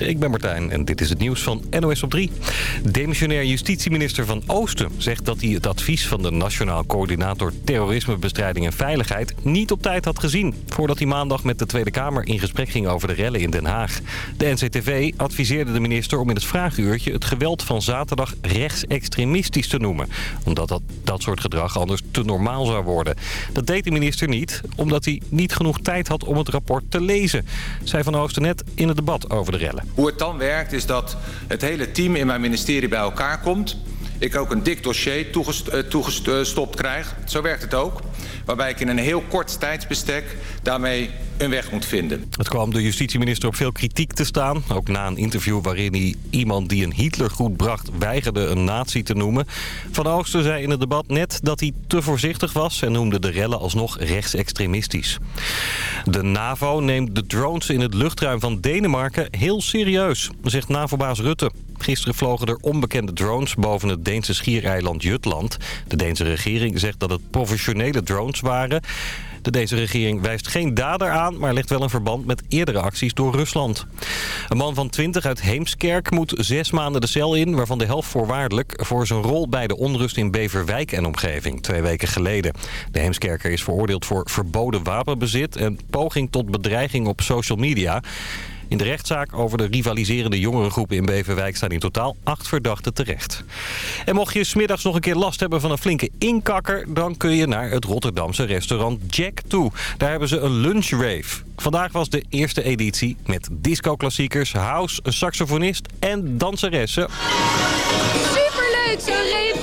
Ik ben Martijn en dit is het nieuws van NOS op 3. Demissionair justitieminister Van Oosten zegt dat hij het advies van de Nationaal Coördinator Terrorismebestrijding en Veiligheid niet op tijd had gezien. Voordat hij maandag met de Tweede Kamer in gesprek ging over de rellen in Den Haag. De NCTV adviseerde de minister om in het vraaguurtje het geweld van zaterdag rechtsextremistisch te noemen. Omdat dat, dat soort gedrag anders te normaal zou worden. Dat deed de minister niet, omdat hij niet genoeg tijd had om het rapport te lezen. Zei Van Oosten net in het debat over de rellen. Hoe het dan werkt is dat het hele team in mijn ministerie bij elkaar komt. Ik ook een dik dossier toegestopt krijg. Zo werkt het ook. Waarbij ik in een heel kort tijdsbestek daarmee een weg moet vinden. Het kwam de justitieminister op veel kritiek te staan. Ook na een interview waarin hij iemand die een Hitlergroet bracht... weigerde een nazi te noemen. Van Oosten zei in het debat net dat hij te voorzichtig was... en noemde de rellen alsnog rechtsextremistisch. De NAVO neemt de drones in het luchtruim van Denemarken heel serieus, zegt NAVO-baas Rutte. Gisteren vlogen er onbekende drones boven het Deense schiereiland Jutland. De Deense regering zegt dat het professionele drones waren. De Deense regering wijst geen dader aan, maar legt wel een verband met eerdere acties door Rusland. Een man van 20 uit Heemskerk moet zes maanden de cel in, waarvan de helft voorwaardelijk, voor zijn rol bij de onrust in Beverwijk en omgeving, twee weken geleden. De Heemskerker is veroordeeld voor verboden wapenbezit en poging tot bedreiging op social media. In de rechtszaak over de rivaliserende jongerengroepen in Beverwijk staan in totaal acht verdachten terecht. En mocht je smiddags nog een keer last hebben van een flinke inkakker... dan kun je naar het Rotterdamse restaurant Jack toe. Daar hebben ze een lunchrave. Vandaag was de eerste editie met disco-klassiekers, house, een saxofonist en danseressen. Superleuk, zo'n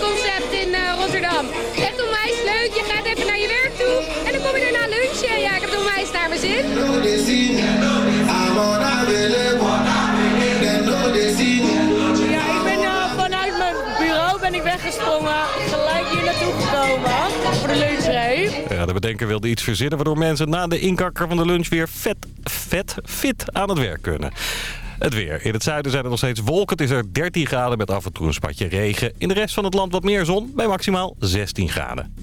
wilde iets verzinnen waardoor mensen na de inkakker van de lunch weer vet, vet, fit aan het werk kunnen. Het weer. In het zuiden zijn er nog steeds wolken. Het is er 13 graden met af en toe een spatje regen. In de rest van het land wat meer zon bij maximaal 16 graden.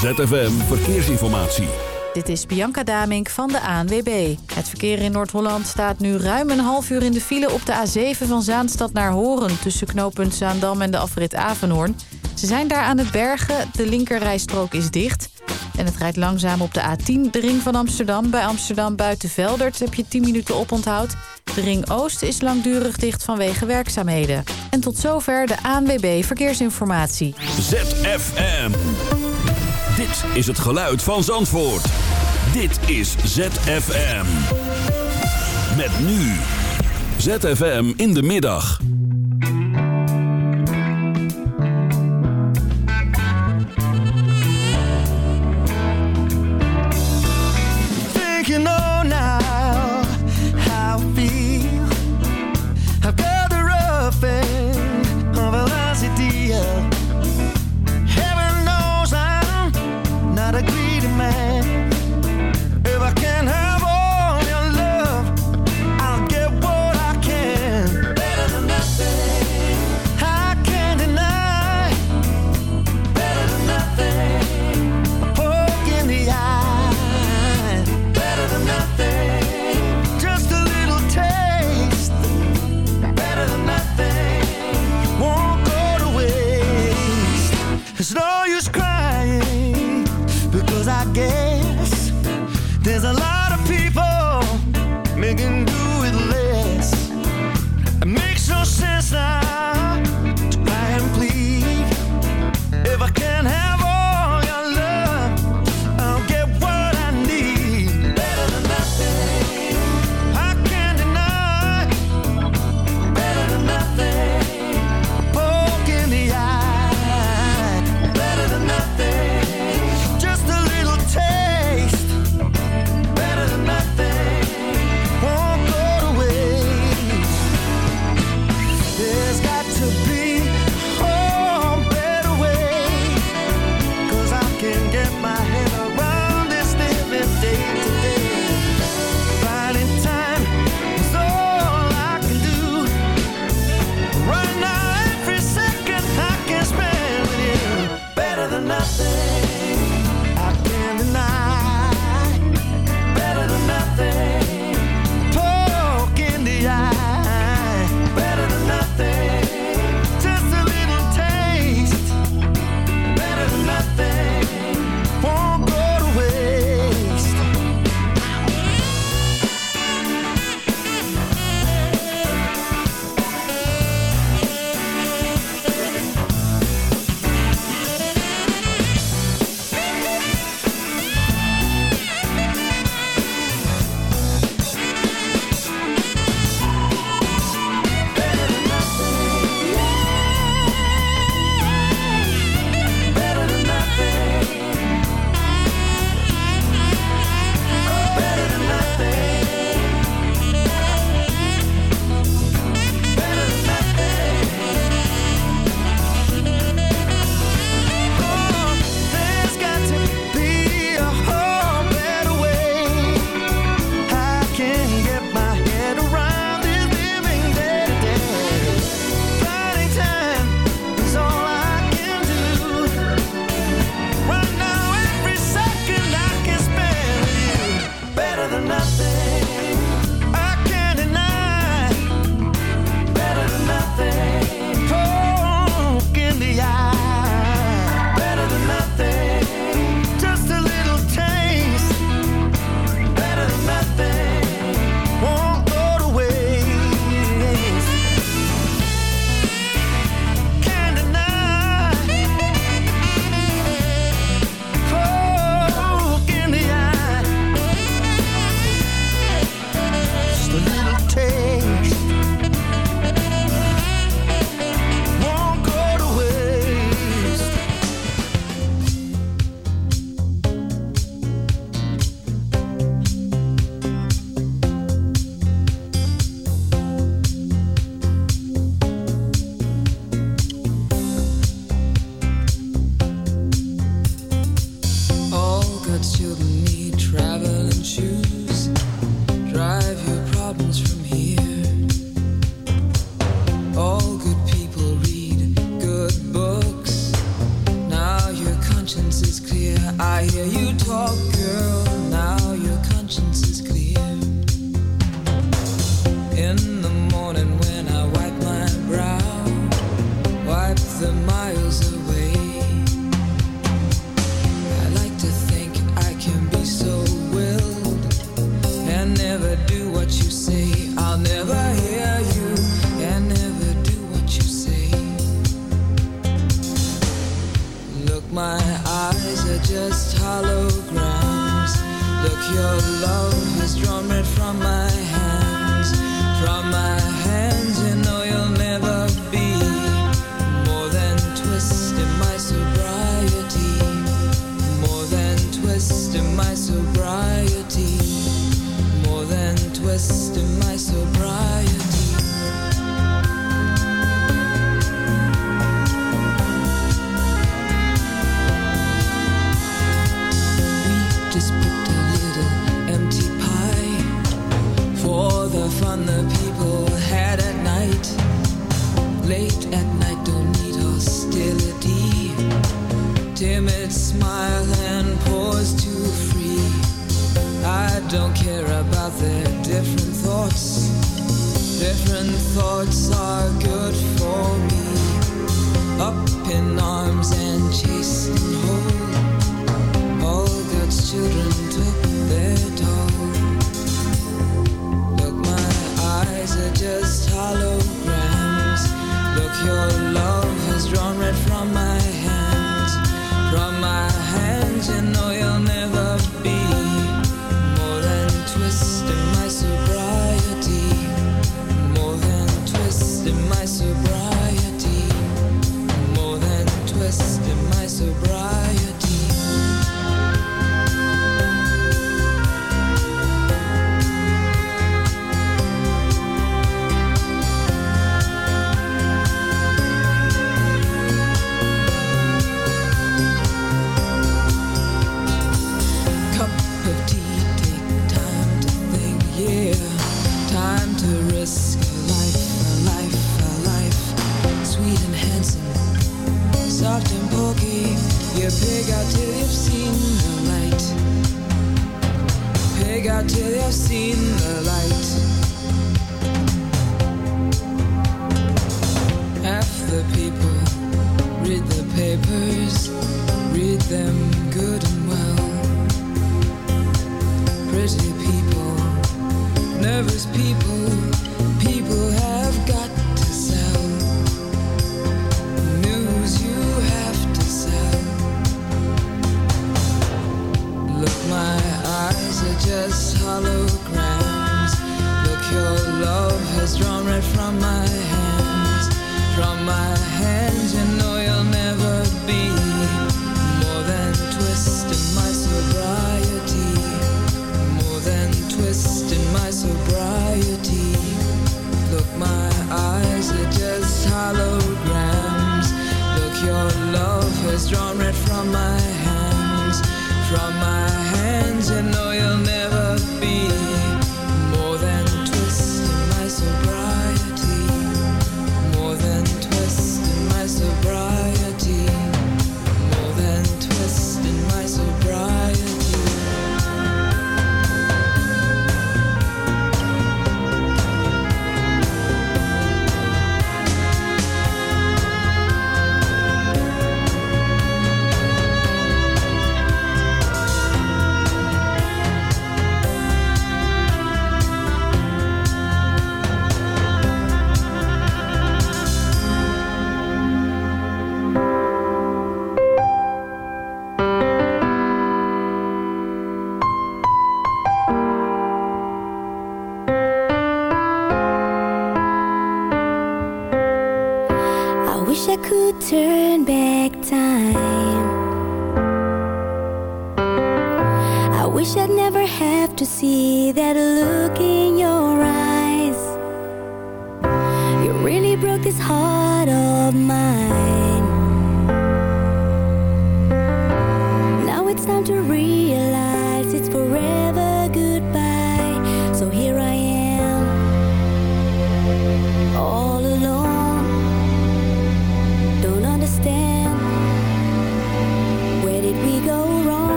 ZFM Verkeersinformatie. Dit is Bianca Damink van de ANWB. Het verkeer in Noord-Holland staat nu ruim een half uur in de file op de A7 van Zaanstad naar Horen... tussen knooppunt Zaandam en de afrit Avenhoorn. Ze zijn daar aan het bergen, de linkerrijstrook is dicht. En het rijdt langzaam op de A10, de ring van Amsterdam. Bij Amsterdam buiten Veldert heb je 10 minuten oponthoud. De ring Oost is langdurig dicht vanwege werkzaamheden. En tot zover de ANWB Verkeersinformatie. ZFM. Dit is het geluid van Zandvoort. Dit is ZFM. Met nu. ZFM in de middag. drinking up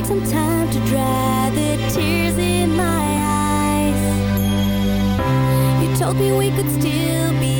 take some time to dry the tears in my eyes. You told me we could still be.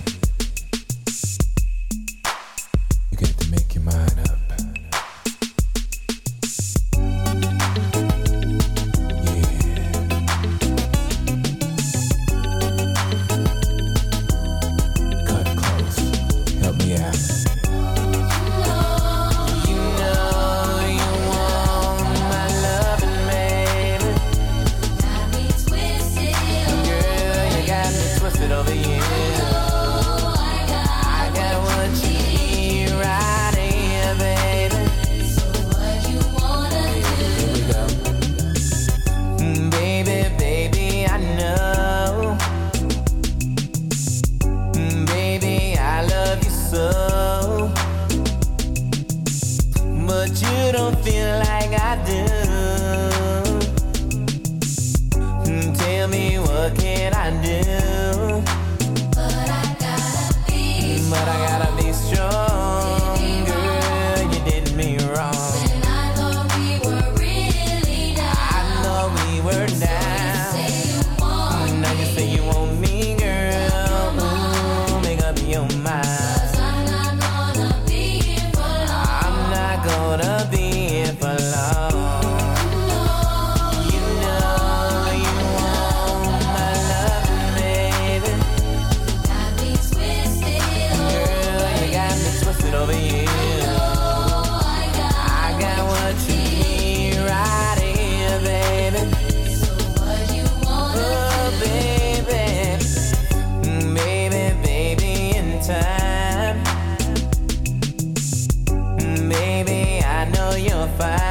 bye.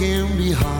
can be hard.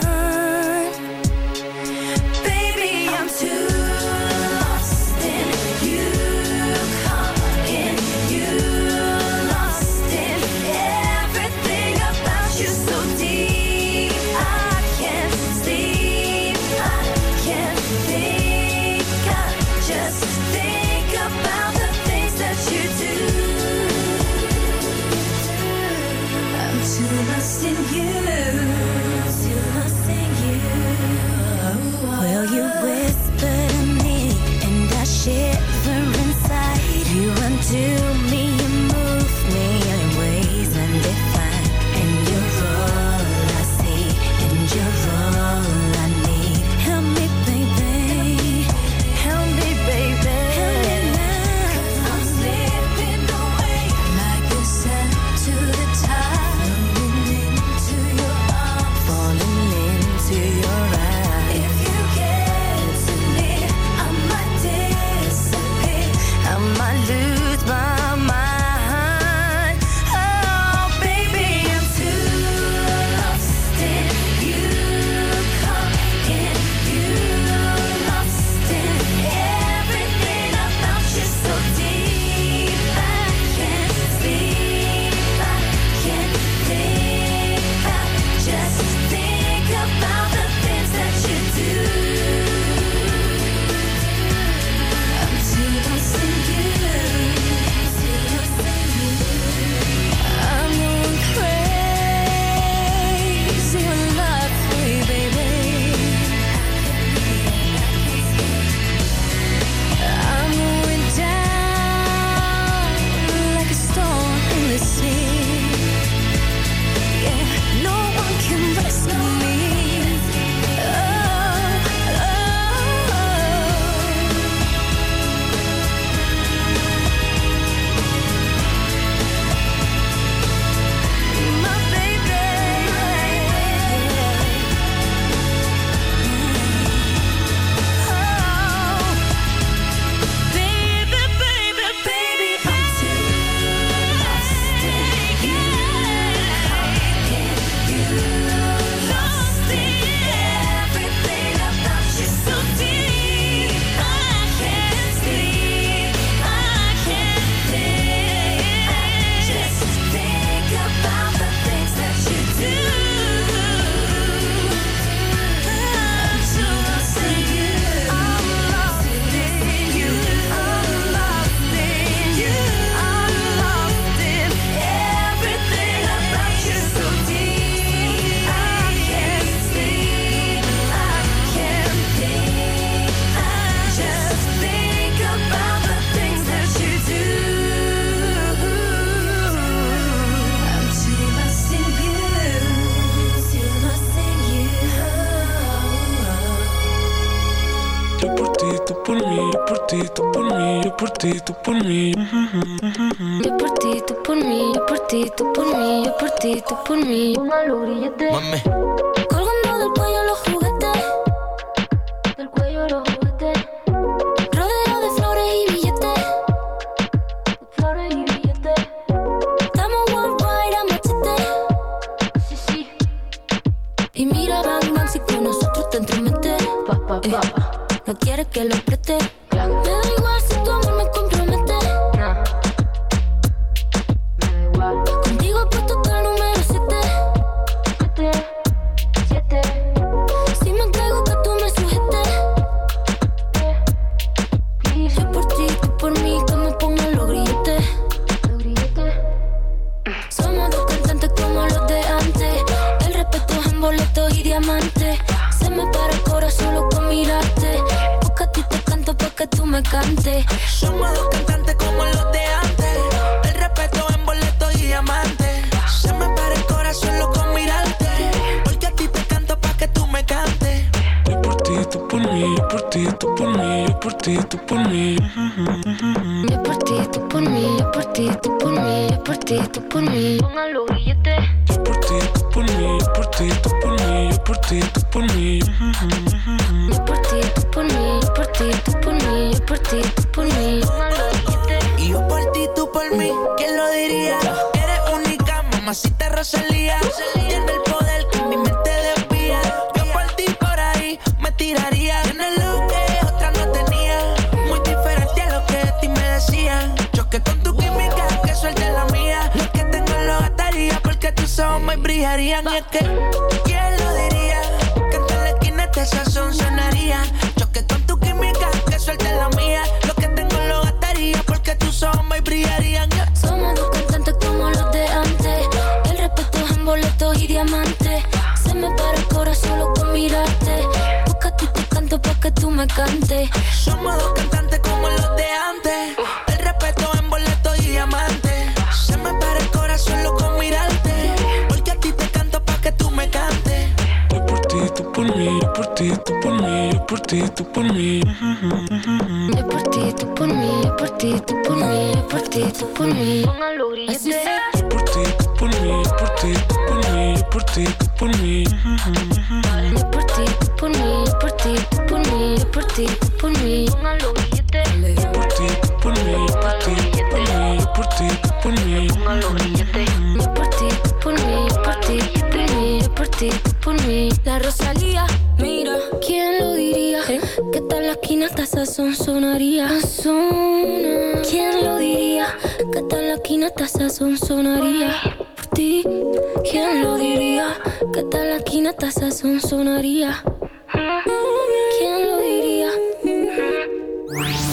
Por mí, yo por ti, tú por mí. Grilletes. Yo por ti, tú por mí, yo por ti, tú por mí, yo por ti, tú por mí. Yo por ti, tú por mí, yo por ti, tú por mí, yo por ti, tú por mí. Yo por ti, tú por mí, yo por ti, tú por mí, yo por ti, tú por mí. Yo por ti, tú por mí, yo por ti, tú por mí, yo por ti, tú por mí. La Rosalía, mira, ¿quién lo diría? Que tal la esquina hasta sazón sonaría. Sazona. ¿Quién lo diría? Que tal la esquina hasta sazón sonaría. Por ti, ¿quién lo diría? Que tal la esquina hasta sazón sonaría. ¿Quién lo diría?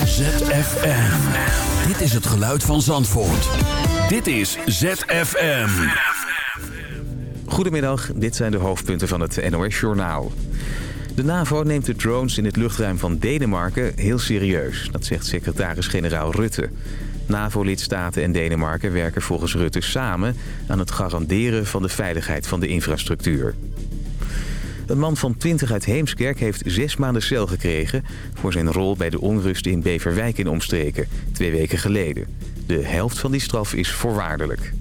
ZFM. Dit is het geluid van Zandvoort. Dit is ZFM. Goedemiddag, dit zijn de hoofdpunten van het NOS-journaal. De NAVO neemt de drones in het luchtruim van Denemarken heel serieus. Dat zegt secretaris-generaal Rutte. NAVO-lidstaten en Denemarken werken volgens Rutte samen... aan het garanderen van de veiligheid van de infrastructuur. Een man van 20 uit Heemskerk heeft zes maanden cel gekregen... voor zijn rol bij de onrust in Beverwijk in omstreken, twee weken geleden. De helft van die straf is voorwaardelijk.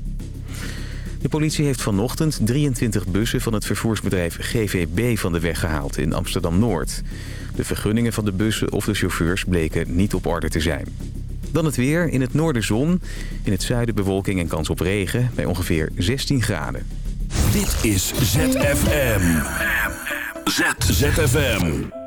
De politie heeft vanochtend 23 bussen van het vervoersbedrijf GVB van de weg gehaald in Amsterdam-Noord. De vergunningen van de bussen of de chauffeurs bleken niet op orde te zijn. Dan het weer. In het noorden zon. In het zuiden bewolking en kans op regen bij ongeveer 16 graden. Dit is ZFM. Z ZFM.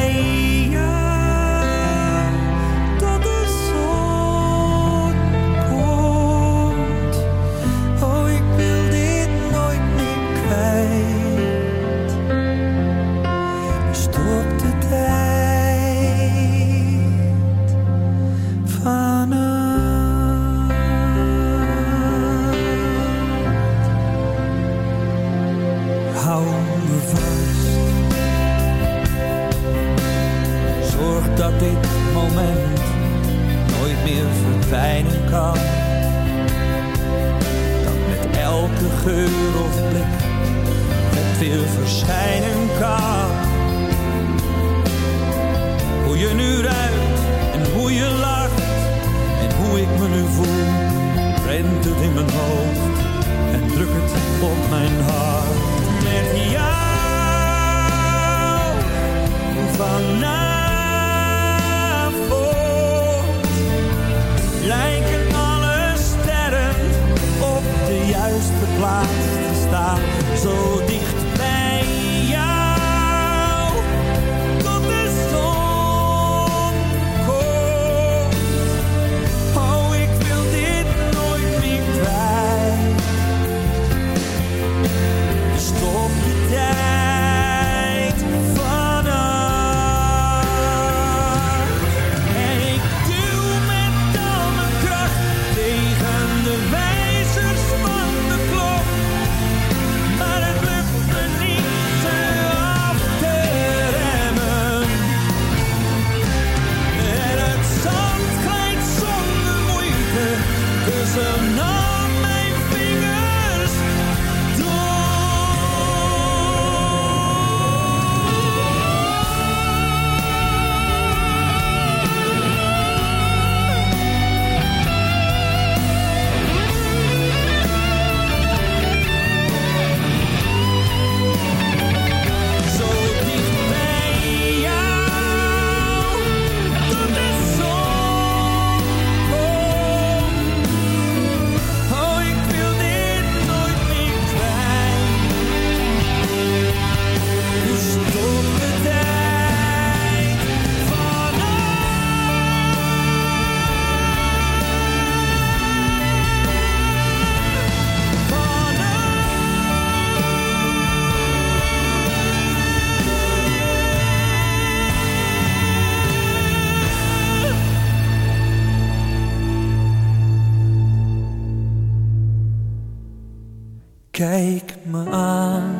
Kijk me aan.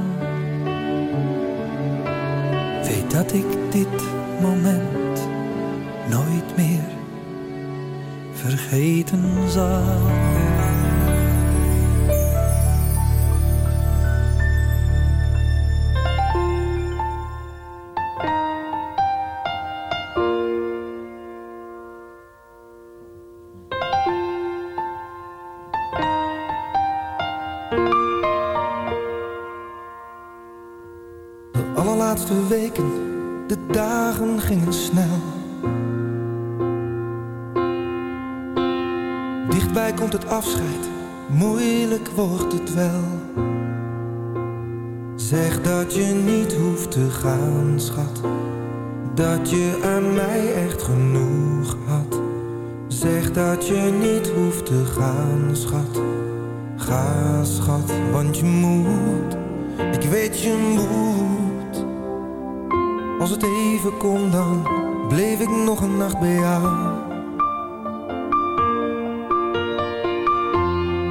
Weet dat ik dit moment nooit meer vergeten zal.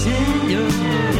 Seigneur.